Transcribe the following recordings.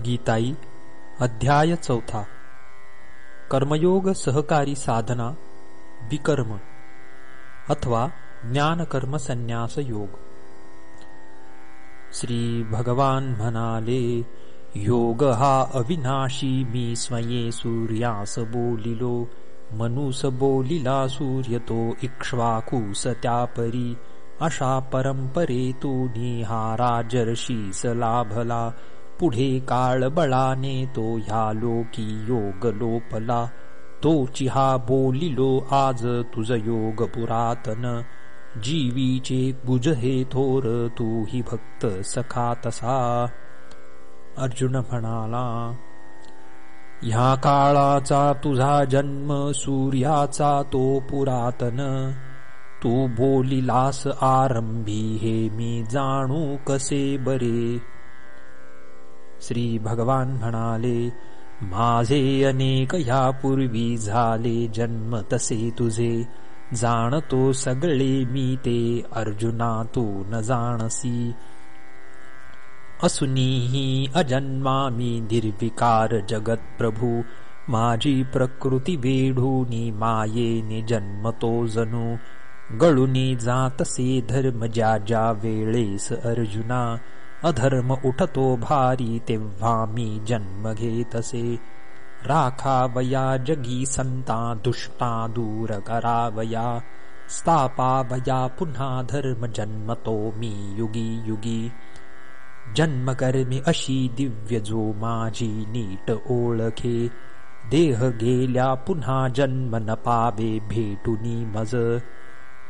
गीताई, अध्याय चौथा। कर्मयोग सहकारी साधना, विकर्म, अथवा ज्ञानकर्म संन्यास योग। श्री भगवान म्हणाले योग हा अविनाशी मी स्वये सूर्यास बोलिलो, मनुस बोलिला सूर्य तो इक्ष्वाकूस अशा परंपरे तू हा राजर्षीस लाभला पुढे काळ बळाने तो ह्या लोकी योग लोपला. तो चिहा बोलिलो आज तुझ योग पुरातन. जीवीचे गुज हे थोर तू ही भक्त सखा तसा. अर्जुन म्हणाला ह्या काळाचा तुझा जन्म सूर्याचा तो पुरातन. तू बोलिलास आरंभी हे मी जाणू कसे बरे? श्री भगवान म्हणाले माझे अनेक जन्म तसे तुझे. जाणतो सगळे मी ते अर्जुना तू न जाणसी. असुनीही अजन्मा मी निर्विकार जगत प्रभू. माझी प्रकृती वेढूनी मायेने जन्मतो जणू. गळुनी जातसे धर्म ज्या ज्या वेळेस अर्जुना अधर्म उठतो भारी मी जन्म घेतसे राखावया जगी संता दुष्टा दूर करावया। स्थापावया पुन्हा धर्म जन्मतो मी युगी युगी। जन्म कर्मी अशी दिव्य जो माझी नीट ओळखे। देह गेल्या पुन्हा जन्म न पावे भेटुनी मज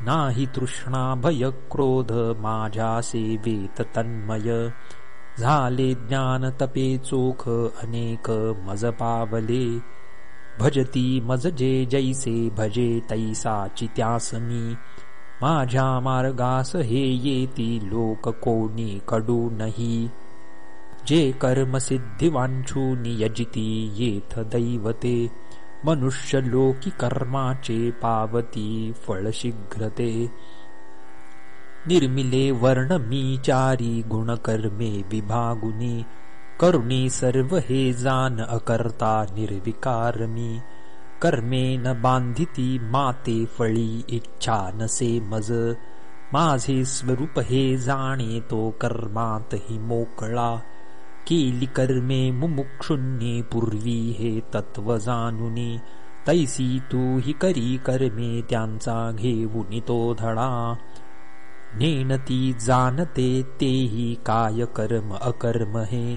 नाही तृष्णा भय क्रोध माझ्या सेवेत तन्मय। झाले ज्ञान तपे चोख अनेक मज पावले। भजती मज जे जैसे भजे तैसा माझ्या मार्गास हे येती लोक कोणी कडू नाही। जे कर्म सिद्धी वांछूनी यजिती येथ दैवते मनुष्य लोकी कर्माचे पावती फळ शीघ्रते निर्मिले वर्ण मी चारी गुणकर्मे विभागुनी, करुणी सर्व हे जान अकर्ता निर्विकार मी कर्मे न बांधिती माते फळी इच्छा नसे मज. माझे स्वरूप हे जाणे तो कर्मात ही मोकळा. केली कर्मे मुमुक्षुन्ये पूर्वी हे तत्व जानुनी तैसी तू हि करी कर्मे त्यांचा घेऊन तो धडा नेनती जाणते तेही काय कर्म अकर्म हे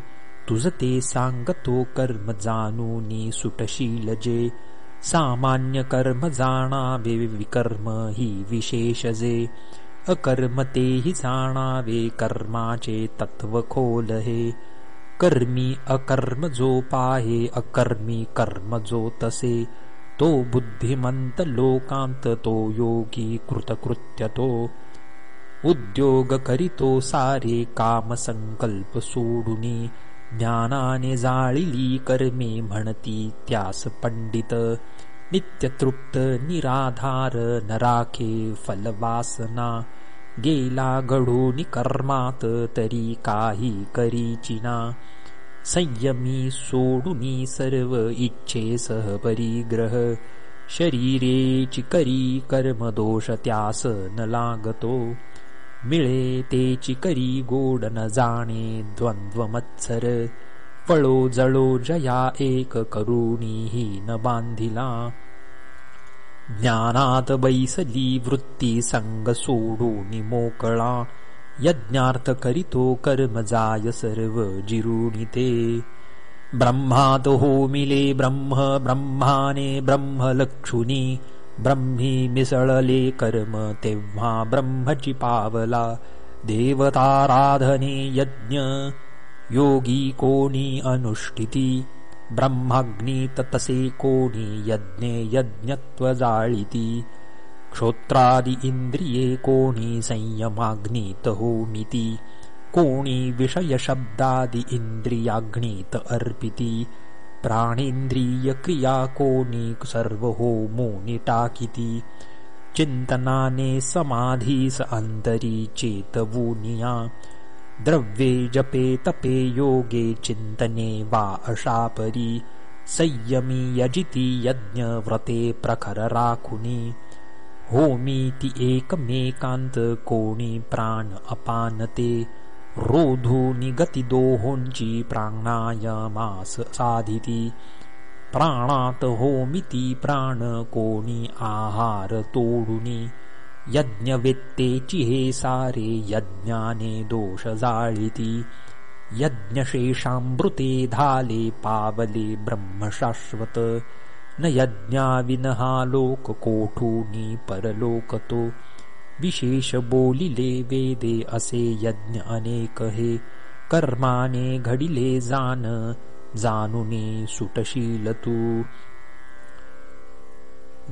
तुझ ते सांगतो कर्म जानुनी सुटशील जे। सामान्य कर्म जाणावे विकर्म ही विशेष जे। अकर्म तेही जाणावे कर्माचे तत्व खोल हे। कर्मी अकर्म जो पाहे, अकर्मी कर्म जो तसे। तो बुद्धिमंत लोकांत तो योगी कृतकृत्य तो। उद्योग करीतो सारे काम संकल्प सोडुनी। ज्ञानाने जाळिली कर्मे म्हणती त्यास पंडित। नित्यतृप्त निराधार नराखे फलवासना। गेला घडून कर्मात तरी काही करीचिना. संयमी सोडुनी सर्व इच्छे सह परिग्रह शरीरे चिकरी कर्म दोष त्यास न लागतो. मिळे ते चिकरी गोड न जाणे द्वंद्व मत्सर फळो जळो जया एक करुणीही न बांधिला. ज्ञानात बैसली वृत्ती संग सोडून मोकळा यज्ञार्थ करीतो कर्म जाय सर्व जिरुणिते ब्रह्मात होमिले ब्रह्म ब्रह्माने ब्रह्मलक्षुनी ब्रह्मी मिसळले कर्म तेव्हा ब्रह्मची पावला। देवताराधने यज्ञ योगी कोणी अनुष्ठिती ब्रह्माग्नीत तसे कोणी यज्ञे यज्ञत्व जाळिती क्षोत्रादि इंद्रिये कोणी संयमाग्नीत होमिती। कोणी विषयशब्दादि इंद्रियाग्नीत अर्पिती। प्राणेन्द्रिय क्रिया कोणी सर्व होमोनि टाकिती चिंतनाने समाधीस अंतरी चेतवूनिया द्रव्ये जपे तपे योगे चिन्तने वा अशापरी संयमी यजिति यज्ञव्रते प्रखरराकुनि होमीति एकमेकान्त कोणि प्राण अपानते। रोधूनि गतिदोहोञ्चि प्राणायमास साधिति। प्राणात होमिति प्राणकोणि आहारतोडुनि यज्ञवेत्तेचिहे सारे यज्ञाने दोषजाळिति यज्ञशेषामृते धाले पावले ब्रह्मशाश्वत न यज्ञाविनहा लोककोठूनि परलोकतो। विशेष बोलिले वेदे असे यज्ञ अनेक हे कर्माने घडिले जान जानुने सुटशीलतु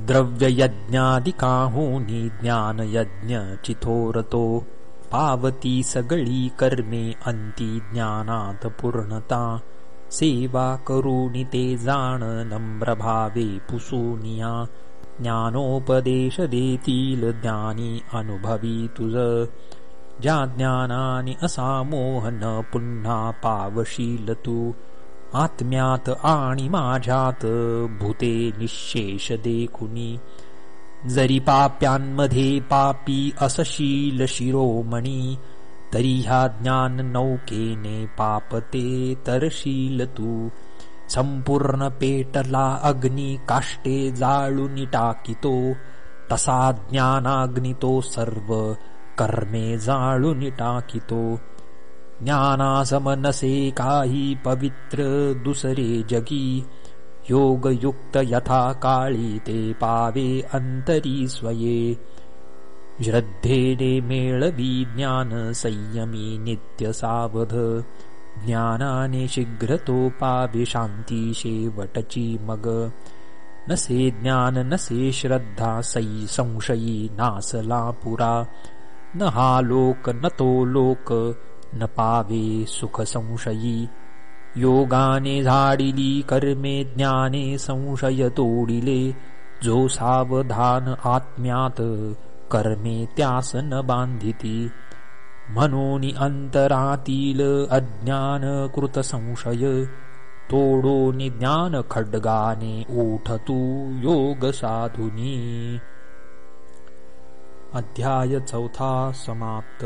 द्रव्ययज्ञादिकाहूनि ज्ञानयज्ञचिथोरतो पावती सगळी कर्मे अन्ति ज्ञानात् पूर्णता सेवा करुणि ते जाण नम्रभावे पुसूनिया। ज्ञानोपदेश देतील ज्ञानी अनुभवी तुज ज्या ज्ञानानि असामोहन पुन्हा पावशील तू आत्म्यात आणि माझ्यात भूते निशेष देखुनी जरी पाप्यांमध्ये पापी असशील शिरोमणी। तरी ह्या ज्ञान नौकेने पापते तरशील तू। संपूर्ण पेटला अग्नी काष्टे जाळून टाकितो तसा ज्ञानाग्नितो सर्व कर्मे जाळून टाकितो ज्ञानासमनसे काही पवित्र दुसरे जगी। योगयुक्त यथा काळी ते पावे अंतरी स्वये। श्रद्धेने मेळवी ज्ञान संयमी नित्य सावध ज्ञानाने शीघ्र तो पावे शांती शेवटची मग। नसे ज्ञान नसे श्रद्धा सै संशयी नासला पुरा। न हा लोक न तो लोक न पावे सुख संशयी योगाने झाडिली कर्मे ज्ञाने संशय तोडिले जो सावधान आत्म्यात कर्मे त्यास न बांधिती म्हणून अंतरातील अज्ञान कृत संशय। तोडोनि ज्ञान खड्गाने ओठतू योग साधुनी। अध्याय चौथा समाप्त